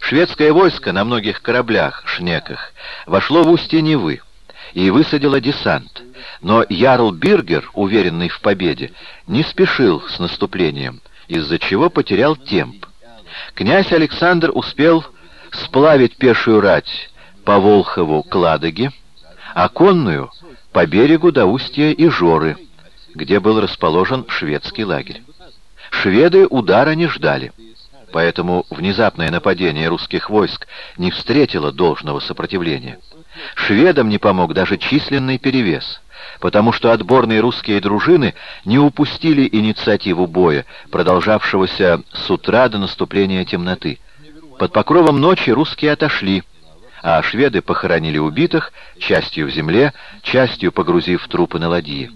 Шведское войско на многих кораблях, шнеках, вошло в устье Невы и высадило десант. Но Ярл Биргер, уверенный в победе, не спешил с наступлением, из-за чего потерял темп. Князь Александр успел сплавить пешую рать по Волхову к Ладоге, а конную — по берегу до устья Ижоры, где был расположен шведский лагерь. Шведы удара не ждали, поэтому внезапное нападение русских войск не встретило должного сопротивления. Шведам не помог даже численный перевес, потому что отборные русские дружины не упустили инициативу боя, продолжавшегося с утра до наступления темноты. Под покровом ночи русские отошли, а шведы похоронили убитых, частью в земле, частью погрузив трупы на ладьи.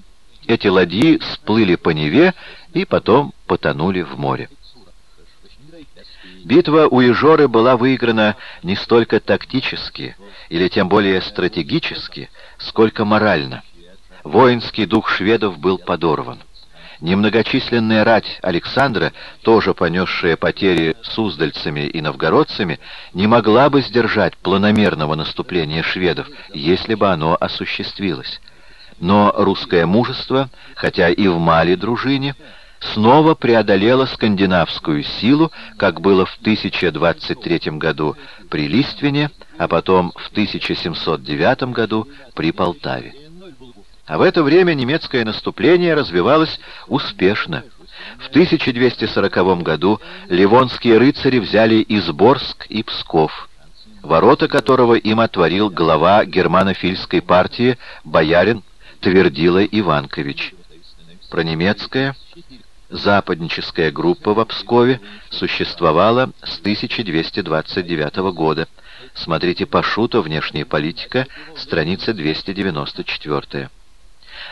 Эти ладьи сплыли по Неве и потом потонули в море. Битва у Ижоры была выиграна не столько тактически, или тем более стратегически, сколько морально. Воинский дух шведов был подорван. Немногочисленная рать Александра, тоже понесшая потери суздальцами и новгородцами, не могла бы сдержать планомерного наступления шведов, если бы оно осуществилось. Но русское мужество, хотя и в малой дружине, снова преодолело скандинавскую силу, как было в 1023 году при Листвене, а потом в 1709 году при Полтаве. А в это время немецкое наступление развивалось успешно. В 1240 году ливонские рыцари взяли Изборск и Псков, ворота которого им отворил глава германофильской партии боярин Твердила Иванкович. Пронемецкая западническая группа в Пскове существовала с 1229 года. Смотрите Пашута «Внешняя политика», страница 294.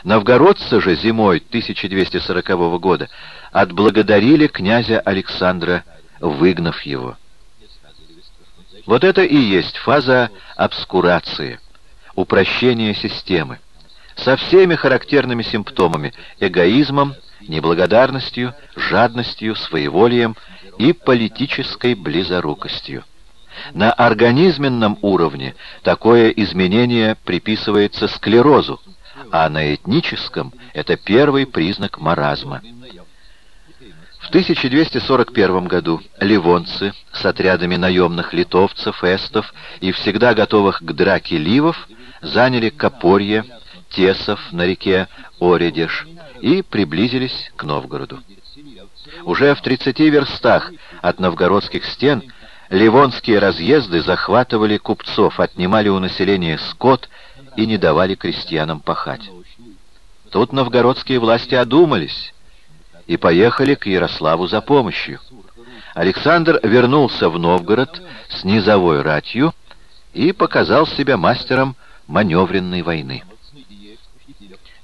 Новгородцы же зимой 1240 года отблагодарили князя Александра, выгнав его. Вот это и есть фаза обскурации, упрощения системы, со всеми характерными симптомами – эгоизмом, неблагодарностью, жадностью, своеволием и политической близорукостью. На организменном уровне такое изменение приписывается склерозу, а на этническом это первый признак маразма. В 1241 году ливонцы с отрядами наемных литовцев, эстов и всегда готовых к драке ливов заняли Копорье, Тесов на реке Оредеш и приблизились к Новгороду. Уже в 30 верстах от новгородских стен ливонские разъезды захватывали купцов, отнимали у населения скот и не давали крестьянам пахать. Тут новгородские власти одумались и поехали к Ярославу за помощью. Александр вернулся в Новгород с низовой ратью и показал себя мастером маневренной войны.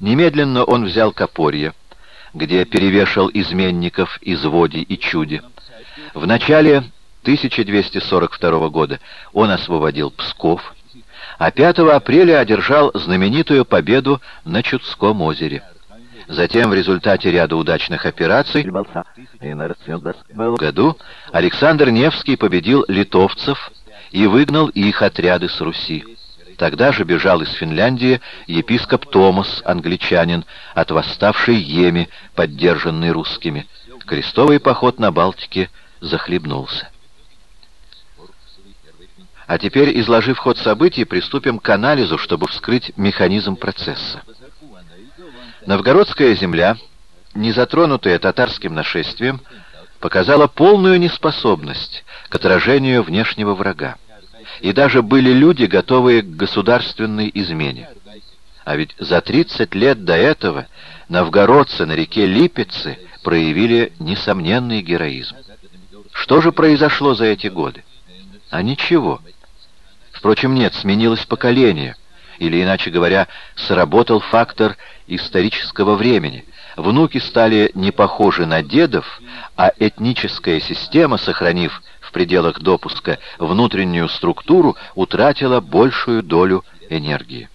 Немедленно он взял Копорье, где перевешал изменников из Води и Чуди. В начале 1242 года он освободил Псков, а 5 апреля одержал знаменитую победу на Чудском озере. Затем, в результате ряда удачных операций, в году Александр Невский победил литовцев и выгнал их отряды с Руси. Тогда же бежал из Финляндии епископ Томас, англичанин, от восставшей Еми, поддержанный русскими. Крестовый поход на Балтике захлебнулся. А теперь, изложив ход событий, приступим к анализу, чтобы вскрыть механизм процесса. Новгородская земля, не затронутая татарским нашествием, показала полную неспособность к отражению внешнего врага. И даже были люди, готовые к государственной измене. А ведь за 30 лет до этого новгородцы на реке Липецы проявили несомненный героизм. Что же произошло за эти годы? А ничего. Впрочем, нет, сменилось поколение, или, иначе говоря, сработал фактор исторического времени. Внуки стали не похожи на дедов, а этническая система, сохранив в пределах допуска внутреннюю структуру, утратила большую долю энергии.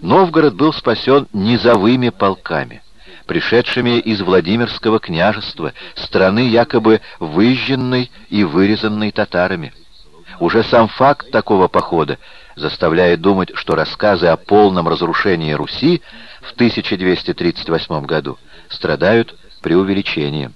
Новгород был спасен низовыми полками. пришедшими из Владимирского княжества, страны якобы выжженной и вырезанной татарами. Уже сам факт такого похода заставляет думать, что рассказы о полном разрушении Руси в 1238 году страдают преувеличением.